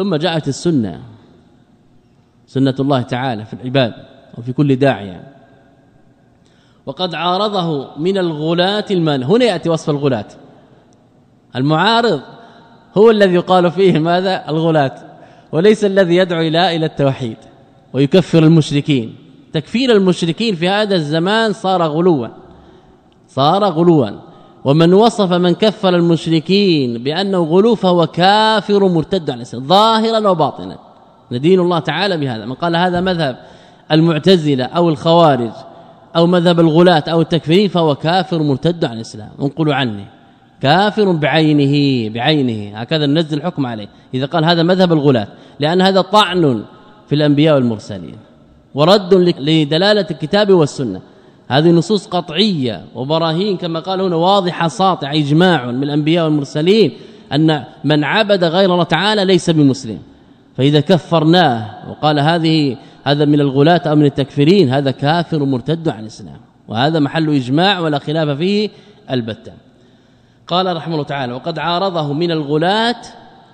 ثم جاءت السنة سنة الله تعالى في العباد وفي كل داعيه وقد عارضه من الغلاة المان هنا يأتي وصف الغلاة. المعارض هو الذي يقال فيه ماذا؟ الغلاة. وليس الذي يدعو إلى إلى التوحيد ويكفر المشركين. تكفير المشركين في هذا الزمان صار غلوا. صار غلوا. ومن وصف من كفر المشركين بأنه غلو فهو كافر مرتد عن الإسلام ظاهرا وباطنا. ندين الله تعالى بهذا. من قال هذا مذهب المعتزلة أو الخوارج أو مذهب الغلاة أو التكفيرين فهو كافر مرتد عن الإسلام. انقلوا عني. كافر بعينه بعينه. هكذا ننزل الحكم عليه. إذا قال هذا مذهب الغلاة لأن هذا طعن في الأنبياء والمرسلين. ورد لدلالة الكتاب والسنة. هذه نصوص قطعية وبراهين كما قال هنا واضحة ساطعة إجماع من الأنبياء والمرسلين أن من عبد غير الله تعالى ليس بمسلم. فإذا كفرناه وقال هذه هذا من الغلاة أو من التكفيرين هذا كافر مرتد عن الإسلام. وهذا محل إجماع ولا خلاف فيه البتة. قال رحمه الله تعالى وقد عارضه من الغلاة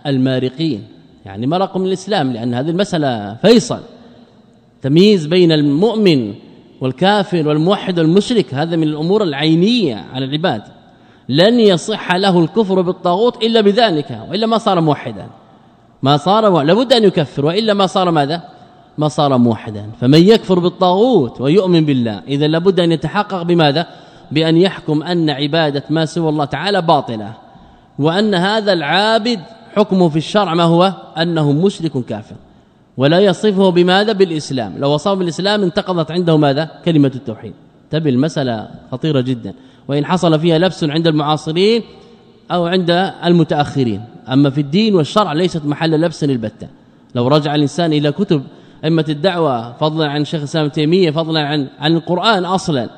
المارقين. يعني مرق من الإسلام لأن هذه المسألة فيصل. تمييز بين المؤمن والكافر والموحد والمشرك هذا من الأمور العينية على العباد. لن يصح له الكفر بالطاغوت إلا بذلك وإلا ما صار موحدا. ما صار لابد أن يكفر وإلا ما صار ماذا؟ ما صار موحدا. فمن يكفر بالطاغوت ويؤمن بالله إذا لابد أن يتحقق بماذا؟ بأن يحكم أن عبادة ما سوى الله تعالى باطلة وأن هذا العابد حكمه في الشرع ما هو؟ أنه مشرك كافر. ولا يصفه بماذا؟ بالإسلام. لو وصفه بالاسلام انتقضت عنده ماذا؟ كلمة التوحيد. تبي المسألة خطيرة جدا. وإن حصل فيها لبس عند المعاصرين أو عند المتأخرين. أما في الدين والشرع ليست محل لبس البتة لو رجع الإنسان إلى كتب أئمة الدعوة فضلا عن شيخ الإسلام تيمية فضلا عن عن القرآن أصلا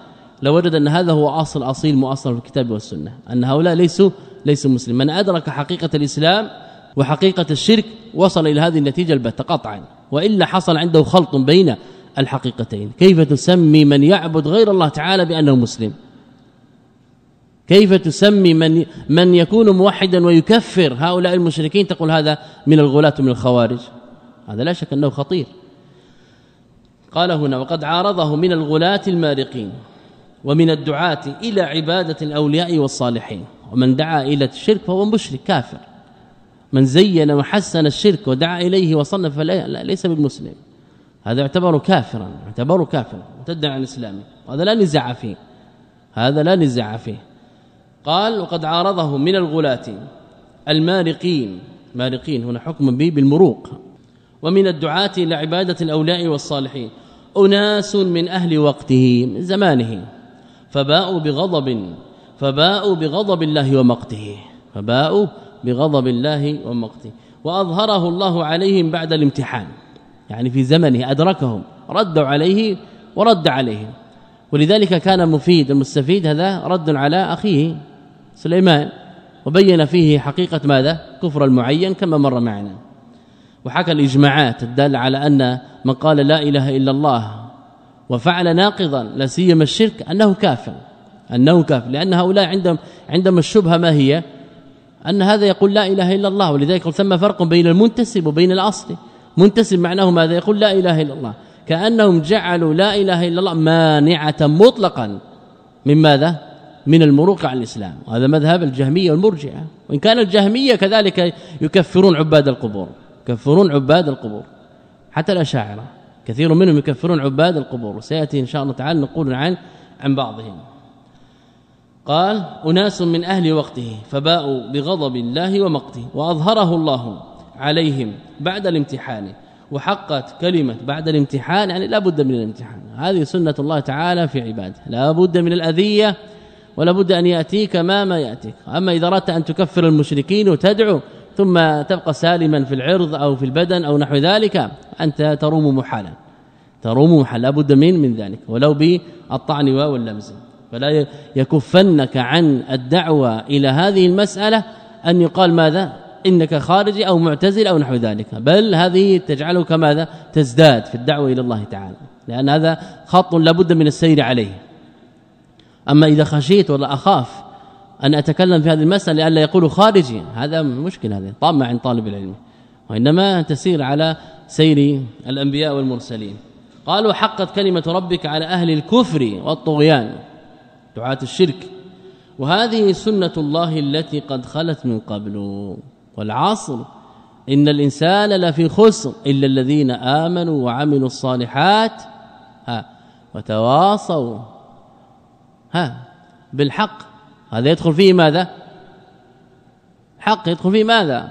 لوجد أن هذا هو أصل أصيل مؤصل في الكتاب والسنة. أن هؤلاء ليسوا ليسوا مسلمين. من أدرك حقيقة الإسلام وحقيقة الشرك وصل إلى هذه النتيجة البتة قطعا. وإلا حصل عنده خلط بين الحقيقتين. كيف تسمي من يعبد غير الله تعالى بأنه مسلم؟ كيف تسمي من من يكون موحدا ويكفر هؤلاء المشركين؟ تقول هذا من الغلاة من الخوارج. هذا لا شك أنه خطير. قال هنا وقد عارضه من الغلاة المارقين ومن الدعاة إلى عبادة الأولياء والصالحين. ومن دعا إلى الشرك فهو مشرك كافر. من زين وحسن الشرك ودعا إليه وصنف فلا ليس بالمسلم. هذا يعتبر كافرا يعتبر كافرا. متدعى عن الاسلام وهذا لا نزاع فيه. هذا لا نزاع فيه. قال وقد عارضه من الغلاة المارقين. مارقين هنا حكم به بالمروق. ومن الدعاة إلى عبادة الأولياء والصالحين. أناس من أهل وقته من زمانه. فباءوا بغضب فباءوا بغضب الله ومقته. فباءوا بغضب الله ومقته. وأظهره الله عليهم بعد الامتحان. يعني في زمنه أدركهم ردوا عليه ورد عليهم. ولذلك كان مفيد المستفيد هذا رد على أخيه سليمان وبين فيه حقيقة ماذا؟ كفر المعين كما مر معنا. وحكى الإجماعات الداله على أن من قال لا إله إلا الله وفعل ناقضا لا سيما الشرك أنه كافر. أنه كافر لأن هؤلاء عندهم عندهم الشبهة ما هي؟ أن هذا يقول لا إله إلا الله ولذلك ثم فرق بين المنتسب وبين الأصل. منتسب معناه ماذا؟ يقول لا إله إلا الله. كأنهم جعلوا لا إله إلا الله مانعة مطلقا من ماذا؟ من المروق عن الإسلام. وهذا مذهب الجهمية والمرجئه وإن كان الجهمية كذلك يكفرون عباد القبور يكفرون عباد القبور. حتى الأشاعرة كثير منهم يكفرون عباد القبور. وسيأتي إن شاء الله تعالى نقول عن عن بعضهم. قال أناس من أهل وقته فباءوا بغضب الله ومقته وأظهره الله عليهم بعد الامتحان وحقت كلمة بعد الامتحان يعني لا بد من الامتحان. هذه سنة الله تعالى في عباده. لا بد من الأذية ولا بد أن يأتيك ما ما يأتيك. أما إذا أردت أن تكفر المشركين وتدعو ثم تبقى سالما في العرض أو في البدن أو نحو ذلك أنت تروم محالا. تروم محالا لابد من من ذلك. ولو بالطعن واللمز. فلا يكفنك عن الدعوة إلى هذه المسألة أن يقال ماذا؟ إنك خارجي أو معتزلي أو نحو ذلك. بل هذه تجعلك ماذا؟ تزداد في الدعوة إلى الله تعالى. لأن هذا خط لابد من السير عليه. أما إذا خشيت ولا أخاف أن أتكلم في هذه المسألة لئلا يقولوا خارجي هذا مشكل هذا طامع عن طالب العلم. وإنما تسير على سير الأنبياء والمرسلين. قالوا حقت كلمة ربك على أهل الكفر والطغيان. دعاة الشرك. وهذه سنة الله التي قد خلت من قبل. والعصر إن الإنسان لفي خسر إلا الذين آمنوا وعملوا الصالحات ها وتواصوا ها بالحق. هذا يدخل فيه ماذا؟ حق يدخل فيه ماذا؟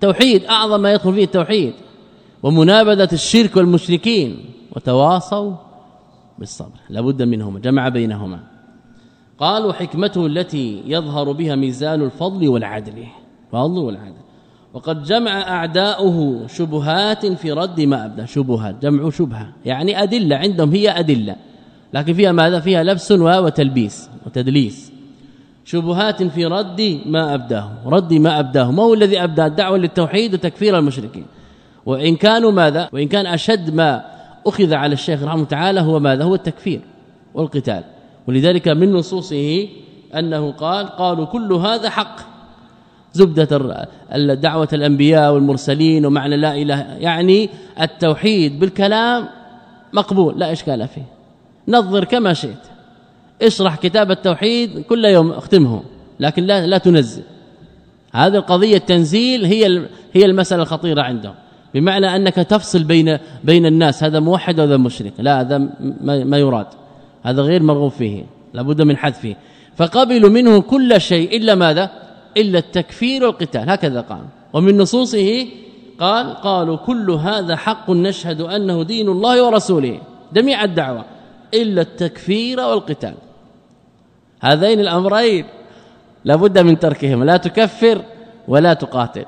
توحيد أعظم ما يدخل فيه التوحيد. ومنابذة الشرك والمشركين وتواصوا بالصبر لابد منهما جمع بينهما. قالوا حكمته التي يظهر بها ميزان الفضل والعدل فضل والعدل. وقد جمع أعداؤه شبهات في رد ما ابدا شبهات جمع شبهة. يعني أدلة عندهم هي أدلة. لكن فيها ماذا؟ فيها لبس وتلبيس وتدليس. شبهات في رد ما أبداه. رد ما أبداه. ما هو الذي أبدى؟ الدعوة للتوحيد وتكفير المشركين. وإن كانوا ماذا؟ وإن كان أشد ما أخذ على الشيخ رحمه تعالى هو ماذا؟ هو التكفير والقتال. ولذلك من نصوصه أنه قال قالوا كل هذا حق. زبدة دعوة الأنبياء والمرسلين ومعنى لا إله يعني التوحيد بالكلام مقبول لا إشكال فيه. نظر كما شئت. اشرح كتاب التوحيد كل يوم اختمه لكن لا لا تنزل. هذه القضية التنزيل هي هي المسألة الخطيرة عندهم. بمعنى أنك تفصل بين بين الناس هذا موحد وهذا مشرك لا هذا ما يراد. هذا غير مرغوب فيه لابد من حذفه فقبلوا منه كل شيء إلا ماذا؟ إلا التكفير والقتال. هكذا قال. ومن نصوصه قال قالوا كل هذا حق نشهد أنه دين الله ورسوله. جميع الدعوة. إلا التكفير والقتال. هذين الأمرين. لابد من تركهم. لا تكفر ولا تقاتل.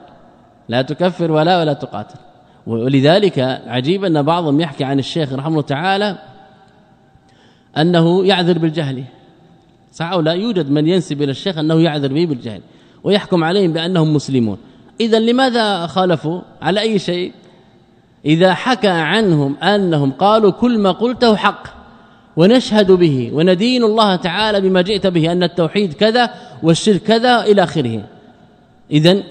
لا تكفر ولا ولا تقاتل. ولذلك عجيب أن بعضهم يحكي عن الشيخ رحمه الله تعالى أنه يعذر بالجهل. صح أو لا يوجد من ينسب إلى الشيخ أنه يعذر به بالجهل ويحكم عليهم بأنهم مسلمون. إذا لماذا خالفوا؟ على أي شيء؟ إذا حكى عنهم أنهم قالوا كل ما قلته حق ونشهد به وندين الله تعالى بما جئت به أن التوحيد كذا والشرك كذا إلى آخره. اذا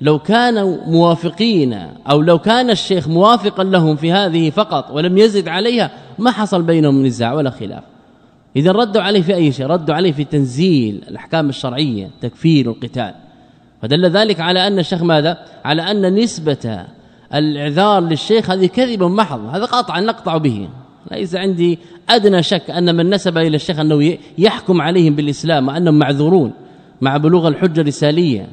لو كانوا موافقين أو لو كان الشيخ موافقا لهم في هذه فقط ولم يزد عليها ما حصل بينهم نزاع ولا خلاف. إذا ردوا عليه في أي شيء؟ ردوا عليه في تنزيل الأحكام الشرعية تكفير القتال. فدل ذلك على أن الشيخ ماذا؟ على أن نسبة الإعذار للشيخ هذه كذب محض. هذا قطعا نقطع به. ليس عندي أدنى شك أن من نسب إلى الشيخ أنه يحكم عليهم بالإسلام وأنهم معذورون مع بلوغ الحجة الرسالية.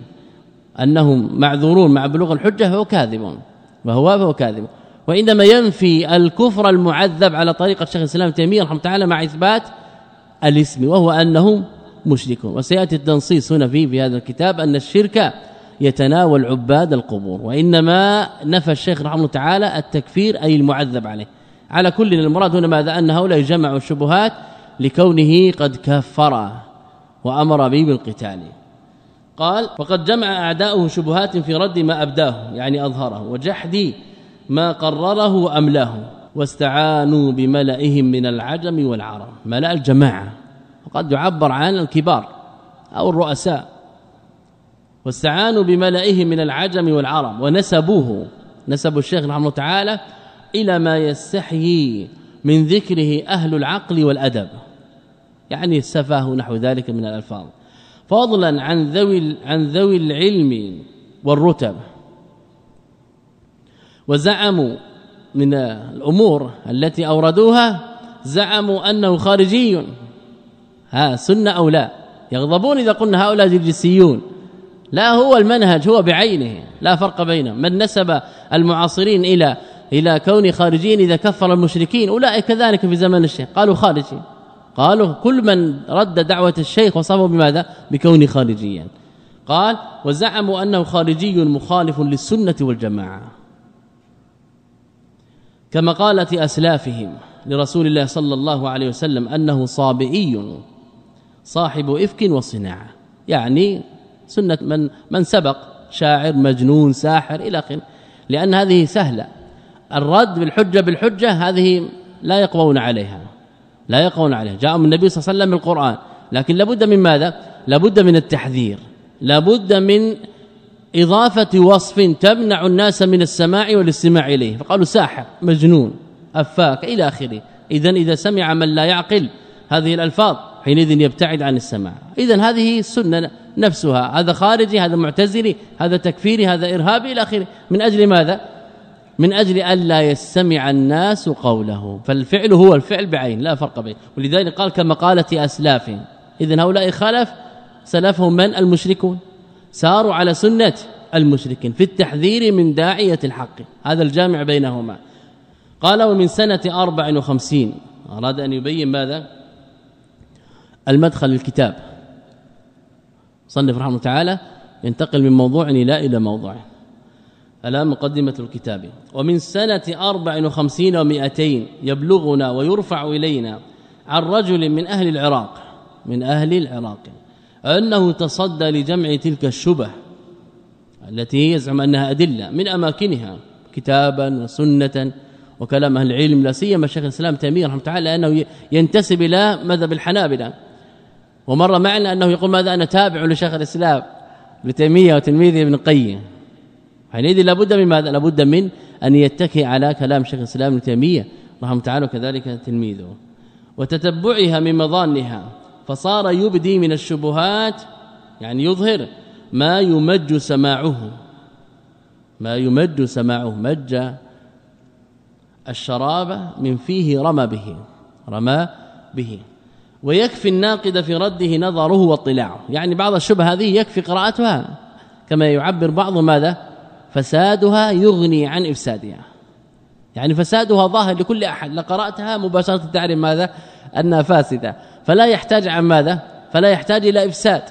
أنهم معذورون مع بلوغ الحجة فهو كاذب. وهو فهو كاذب. وإنما ينفي الكفر المعذب على طريقة الشيخ الإسلام تيمية رحمه تعالى مع إثبات الاسم وهو أنهم مشركون. وسيأتي التنصيص هنا في في هذا الكتاب أن الشرك يتناول عباد القبور وإنما نفى الشيخ رحمه الله تعالى التكفير أي المعذب عليه. على كل المراد هنا ماذا؟ أن هؤلاء جمعوا الشبهات لكونه قد كفر وأمر به بالقتال. قال وقد جمع أعداؤه شبهات في رد ما أبداه يعني أظهره وجحد ما قرره واملاه واستعانوا بملئهم من العجم والعرب ملأ الجماعة وقد يعبر عن الكبار أو الرؤساء. واستعانوا بملئهم من العجم والعرب ونسبوه. نسبوا الشيخ رحمه الله تعالى إلى ما يستحيي من ذكره أهل العقل والأدب. يعني السفاه نحو ذلك من الألفاظ. فضلا عن ذوي عن ذوي العلم والرتب. وزعموا من الأمور التي أوردوها زعموا أنه خارجي. ها سنة أو لا؟ يغضبون إذا قلنا هؤلاء جلسيون لا هو المنهج هو بعينه. لا فرق بينهم. من نسب المعاصرين إلى إلى كون خارجين إذا كفر المشركين أولئك كذلك في زمن الشيخ. قالوا خارجي. قالوا كل من رد دعوة الشيخ وصفه بماذا؟ بكون خارجيا. قال وزعموا أنه خارجي مخالف للسنة والجماعة. كما قالت أسلافهم لرسول الله صلى الله عليه وسلم أنه صابئي صاحب إفك وصناعة. يعني سنة من من سبق شاعر مجنون ساحر إلى آخره. لأن هذه سهلة. الرد بالحجة بالحجة هذه لا يقوون عليها. لا يقوون عليها. جاء من النبي صلى الله عليه وسلم بالقرآن. لكن لابد من ماذا؟ لابد من التحذير. لابد من إضافة وصف تمنع الناس من السماع والاستماع إليه. فقالوا ساحر مجنون أفاك إلى آخره. إذا إذا سمع من لا يعقل هذه الألفاظ حينئذ يبتعد عن السماع. إذا هذه السنة نفسها. هذا خارجي هذا معتزلي هذا تكفيري هذا إرهابي إلى آخره. من أجل ماذا؟ من أجل ألا يستمع الناس قوله. فالفعل هو الفعل بعين لا فرق بين. ولذلك قال كما قالت أسلاف. إذن هؤلاء خلف سلفهم من المشركون؟ ساروا على سنة المشركين في التحذير من داعية الحق. هذا الجامع بينهما. قال ومن سنة 54 أراد أن يبين ماذا؟ المدخل للكتاب. صنف رحمه تعالى ينتقل من موضوع إلى إلى موضوع ألا مقدمة الكتاب ومن سنة 54 و200 يبلغنا ويرفع إلينا عن رجل من أهل العراق من أهل العراق. أنه تصدى لجمع تلك الشبه التي يزعم أنها أدلة من أماكنها كتابا وسنة وكلام أهل العلم لا سيما شيخ الإسلام تيمية رحمه الله لأنه ينتسب إلى مذهب الحنابلة. ومر معنا أنه يقول ماذا أنا تابع لشيخ الإسلام ابن تيميه وتلميذه ابن القيم. حينئذ لابد من ماذا؟ لابد من أن يتكئ على كلام شيخ الإسلام ابن تيمية رحمه الله تعالى وكذلك تلميذه. وتتبعها من مظانها. فصار يبدي من الشبهات يعني يظهر ما يمج سماعه. ما يمج سماعه مج الشراب من فيه رمى به رمى به. ويكفي الناقد في رده نظره واطلاعه. يعني بعض الشبه هذه يكفي قراءتها كما يعبر بعض ماذا؟ فسادها يغني عن إفسادها. يعني فسادها ظاهر لكل أحد. لقراتها مباشرة تعرف ماذا؟ أنها فاسدة. فلا يحتاج عن ماذا؟ فلا يحتاج إلى إفساد.